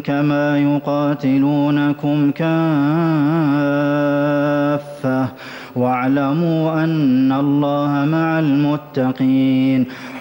كما يقاتلونكم كافة. واعلموا أن الله مع المتقين.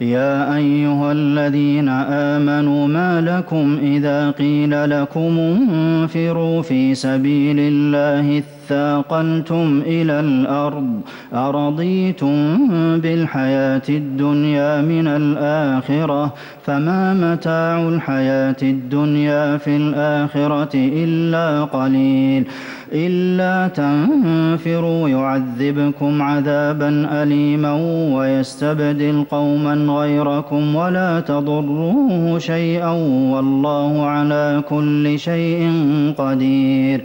يا أيها الذين آمنوا ما لكم إذا قيل لكم انفروا في سبيل الله اثاقلتم إلى الأرض أرضيتم بالحياة الدنيا من الآخرة فما متاع الحياة الدنيا في الآخرة إلا قليل إلا تنفروا يعذبكم عذابا أليما ويستبدل قوما غيركم ولا تضروه شيئا والله على كل شيء قدير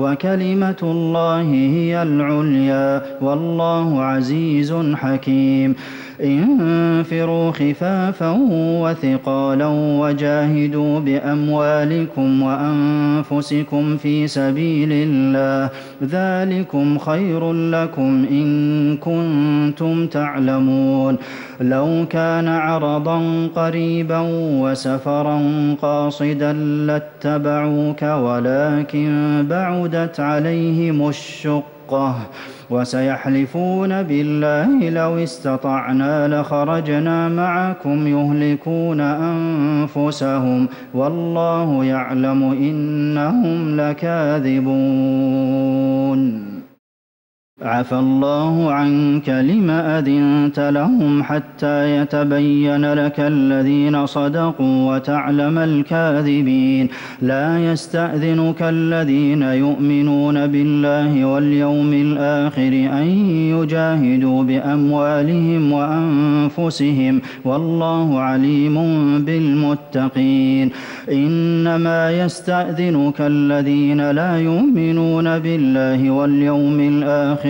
وكلمة الله هي العليا والله عزيز حكيم. انفروا خفافا وثقالا وجاهدوا بأموالكم وأنفسكم في سبيل الله. ذلكم خير لكم إن كنتم تعلمون. لو كان عرضا قريبا وسفرا قاصدا لاتبعوك ولكن بعدت عليهم الشقة وسيحلفون بالله لو استطعنا لخرجنا معكم يهلكون أنفسهم والله يعلم إنهم لكاذبون. عفى الله عنك لم أذنت لهم حتى يتبين لك الذين صدقوا وتعلم الكاذبين. لا يستأذنك الذين يؤمنون بالله واليوم الآخر أن يجاهدوا بأموالهم وأنفسهم. والله عليم بالمتقين. إنما يستأذنك الذين لا يؤمنون بالله واليوم الآخر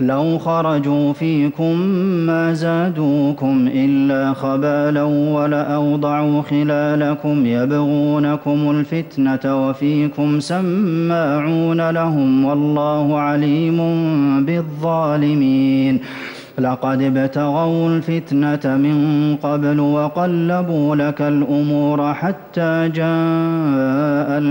لو خرجوا فيكم ما زادوكم إلا خبالا ولأوضعوا خلالكم يبغونكم الفتنة وفيكم سماعون لهم والله عليم بالظالمين. لقد ابتغوا الفتنة من قبل وقلبوا لك الأمور حتى جاء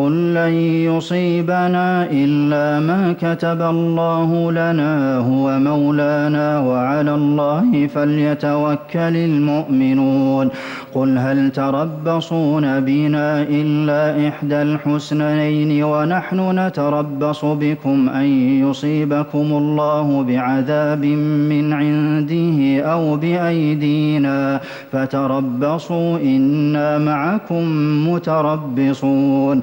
قل لن يصيبنا إلا ما كتب الله لنا هو مولانا وعلى الله فليتوكل المؤمنون قل هل تربصون بنا إلا إحدى الحسنين ونحن نتربص بكم أن يصيبكم الله بعذاب من عنده أو بأيدينا فتربصوا إنا معكم متربصون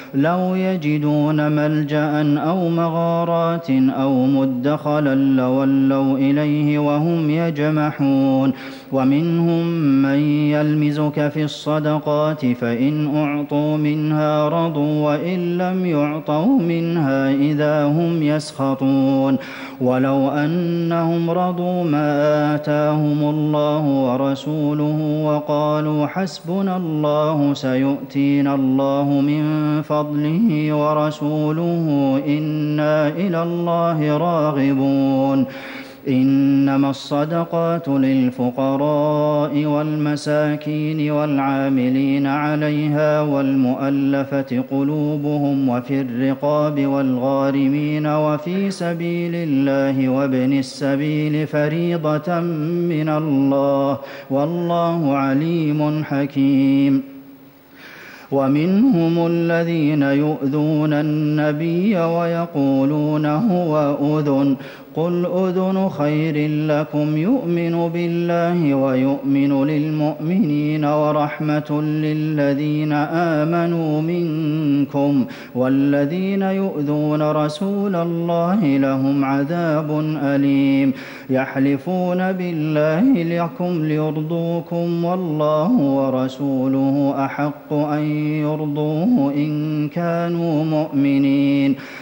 لو يجدون ملجأ أو مغارات أو مدخلا لولوا إليه وهم يجمحون. ومنهم من يلمزك في الصدقات فإن أعطوا منها رضوا وإن لم يعطوا منها إذا هم يسخطون. ولو أنهم رضوا ما آتاهم الله ورسوله وقالوا حسبنا الله سيؤتينا الله من فضله ورسوله إنا إلى الله راغبون. إنما الصدقات للفقراء والمساكين والعاملين عليها والمؤلفة قلوبهم وفي الرقاب والغارمين وفي سبيل الله وابن السبيل فريضة من الله. والله عليم حكيم. ومنهم الذين يؤذون النبي ويقولون هو أذن قل أذن خير لكم يؤمن بالله ويؤمن للمؤمنين ورحمة للذين آمنوا منكم والذين يؤذون رسول الله لهم عذاب أليم يحلفون بالله لكم ليرضوكم والله ورسوله أحق أن يرضوه إن كانوا مؤمنين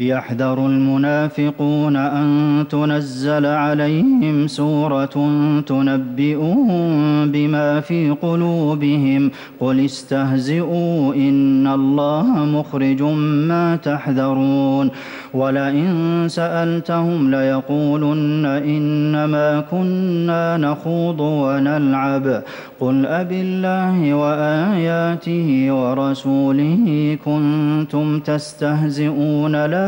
يحذر المنافقون أن تنزل عليهم سورة تنبئهم بما في قلوبهم. قل استهزئوا إن الله مخرج ما تحذرون. ولئن سألتهم ليقولن إنما كنا نخوض ونلعب. قل أب الله وآياته ورسوله كنتم تستهزئون لا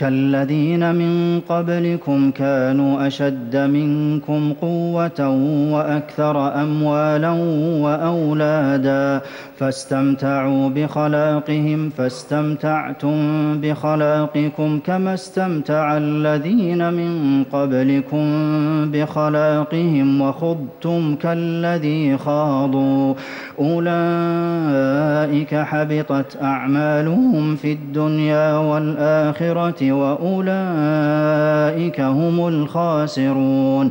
كالذين من قبلكم كانوا أشد منكم قوة وأكثر أموالا وأولادا فاستمتعوا بخلاقهم فاستمتعتم بخلاقكم كما استمتع الذين من قبلكم بخلاقهم وخضتم كالذي خاضوا. أولئك حبطت أعمالهم في الدنيا والآخرة وأولئك هم الخاسرون.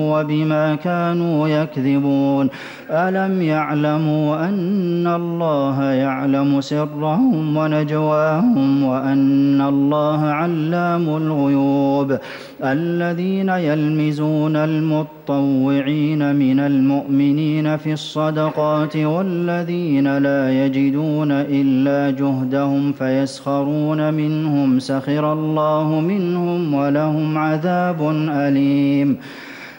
وبما كانوا يكذبون. ألم يعلموا أن الله يعلم سرهم ونجواهم وأن الله علام الغيوب. الذين يلمزون المطوعين من المؤمنين في الصدقات والذين لا يجدون إلا جهدهم فيسخرون منهم سخر الله منهم ولهم عذاب أليم.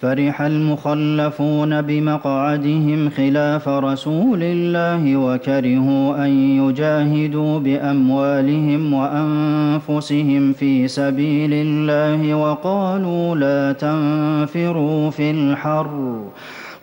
فرح المخلفون بمقعدهم خلاف رسول الله وكرهوا أن يجاهدوا بأموالهم وأنفسهم في سبيل الله وقالوا لا تنفروا في الحر.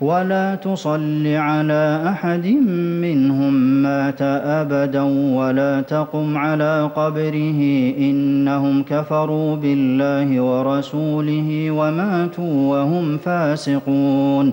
ولا تصل على أحد منهم مات أبدا ولا تقم على قبره إنهم كفروا بالله ورسوله وماتوا وهم فاسقون